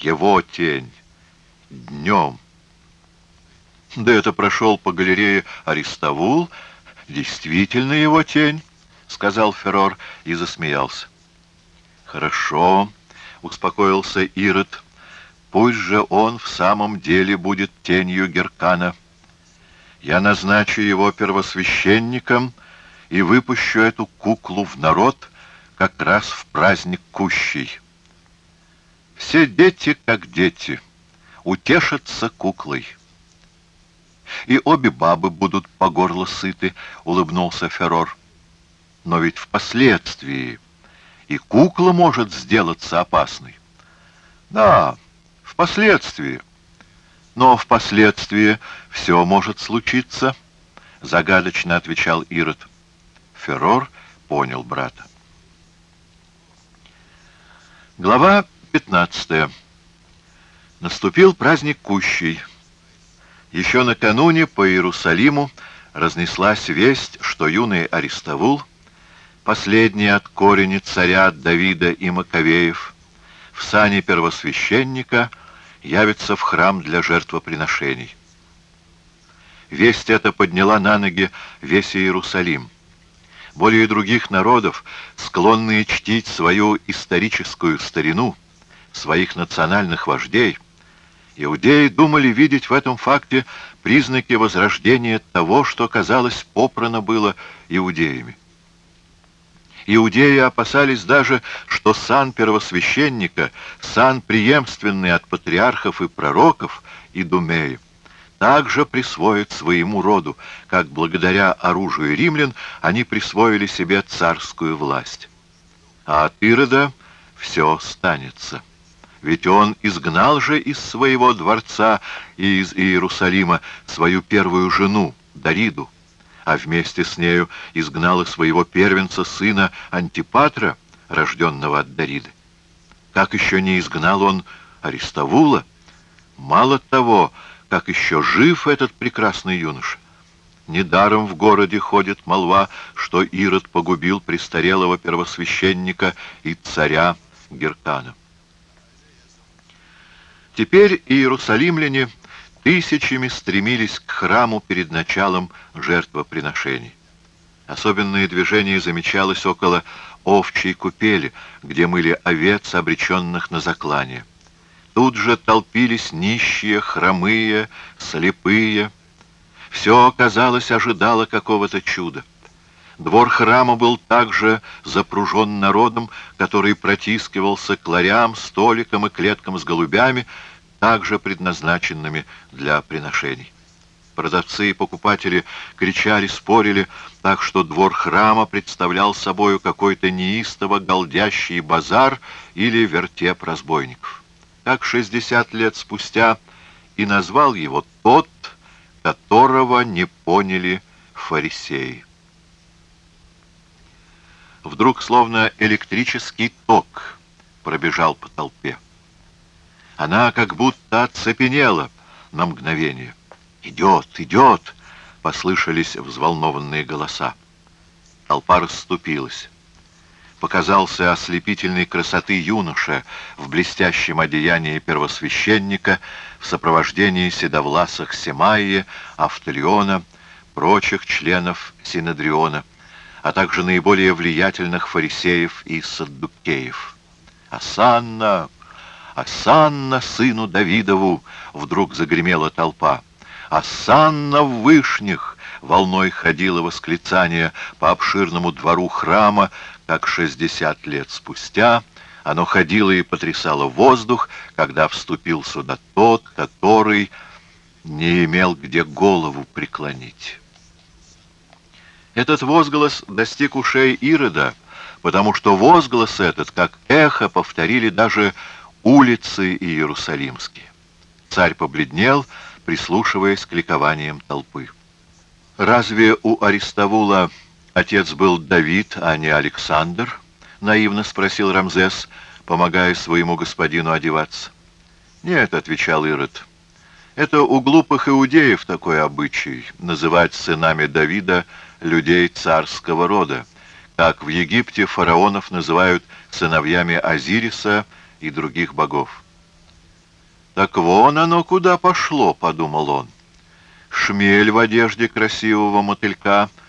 Его тень. Днем. Да это прошел по галерее Аристовул, действительно его тень, сказал Феррор и засмеялся. Хорошо, успокоился Ирод, пусть же он в самом деле будет тенью Геркана. Я назначу его первосвященником и выпущу эту куклу в народ как раз в праздник Кущий. Все дети, как дети, утешатся куклой. И обе бабы будут по горло сыты, улыбнулся Феррор. Но ведь впоследствии и кукла может сделаться опасной. Да, впоследствии. Но впоследствии все может случиться, загадочно отвечал Ирод. Феррор понял брата. Глава 15. Наступил праздник Кущей. Еще накануне по Иерусалиму разнеслась весть, что юный Аристовул, последний от корени царя Давида и Маковеев, в сане первосвященника явится в храм для жертвоприношений. Весть эта подняла на ноги весь Иерусалим. Более других народов, склонные чтить свою историческую старину, своих национальных вождей, иудеи думали видеть в этом факте признаки возрождения того, что, казалось, попрано было иудеями. Иудеи опасались даже, что сан первосвященника, сан преемственный от патриархов и пророков, и думеи, также присвоят своему роду, как благодаря оружию римлян они присвоили себе царскую власть. А от Ирода все останется. Ведь он изгнал же из своего дворца и из Иерусалима свою первую жену, Дариду, а вместе с нею изгнал и своего первенца сына Антипатра, рожденного от Дариды. Как еще не изгнал он Аристовула? Мало того, как еще жив этот прекрасный юноша. Недаром в городе ходит молва, что Ирод погубил престарелого первосвященника и царя Геркана. Теперь иерусалимляне тысячами стремились к храму перед началом жертвоприношений. Особенное движение замечалось около овчей купели, где мыли овец, обреченных на заклание. Тут же толпились нищие, хромые, слепые. Все, казалось, ожидало какого-то чуда. Двор храма был также запружен народом, который протискивался к ларям, столикам и клеткам с голубями, также предназначенными для приношений. Продавцы и покупатели кричали, спорили, так что двор храма представлял собою какой-то неистово голдящий базар или вертеп разбойников как 60 лет спустя, и назвал его тот, которого не поняли фарисеи. Вдруг, словно электрический ток, пробежал по толпе. Она как будто оцепенела на мгновение. «Идет, идет!» — послышались взволнованные голоса. Толпа расступилась показался ослепительной красоты юноша в блестящем одеянии первосвященника в сопровождении седовласых Семаия, Автолиона, прочих членов Синодриона, а также наиболее влиятельных фарисеев и саддукеев. «Асанна! Асанна, сыну Давидову!» — вдруг загремела толпа. «Асанна в вышних!» — волной ходило восклицание по обширному двору храма, как 60 лет спустя оно ходило и потрясало воздух, когда вступил сюда тот, который не имел где голову преклонить. Этот возглас достиг ушей Ирода, потому что возглас этот, как эхо, повторили даже улицы иерусалимские. Царь побледнел, прислушиваясь к ликованиям толпы. Разве у Аристовула отец был Давид, а не Александр?» — наивно спросил Рамзес, помогая своему господину одеваться. «Нет», — отвечал Ирод, — «это у глупых иудеев такой обычай — называть сынами Давида людей царского рода, как в Египте фараонов называют сыновьями Азириса и других богов. «Так вон оно куда пошло», — подумал он. Шмель в одежде красивого мотылька —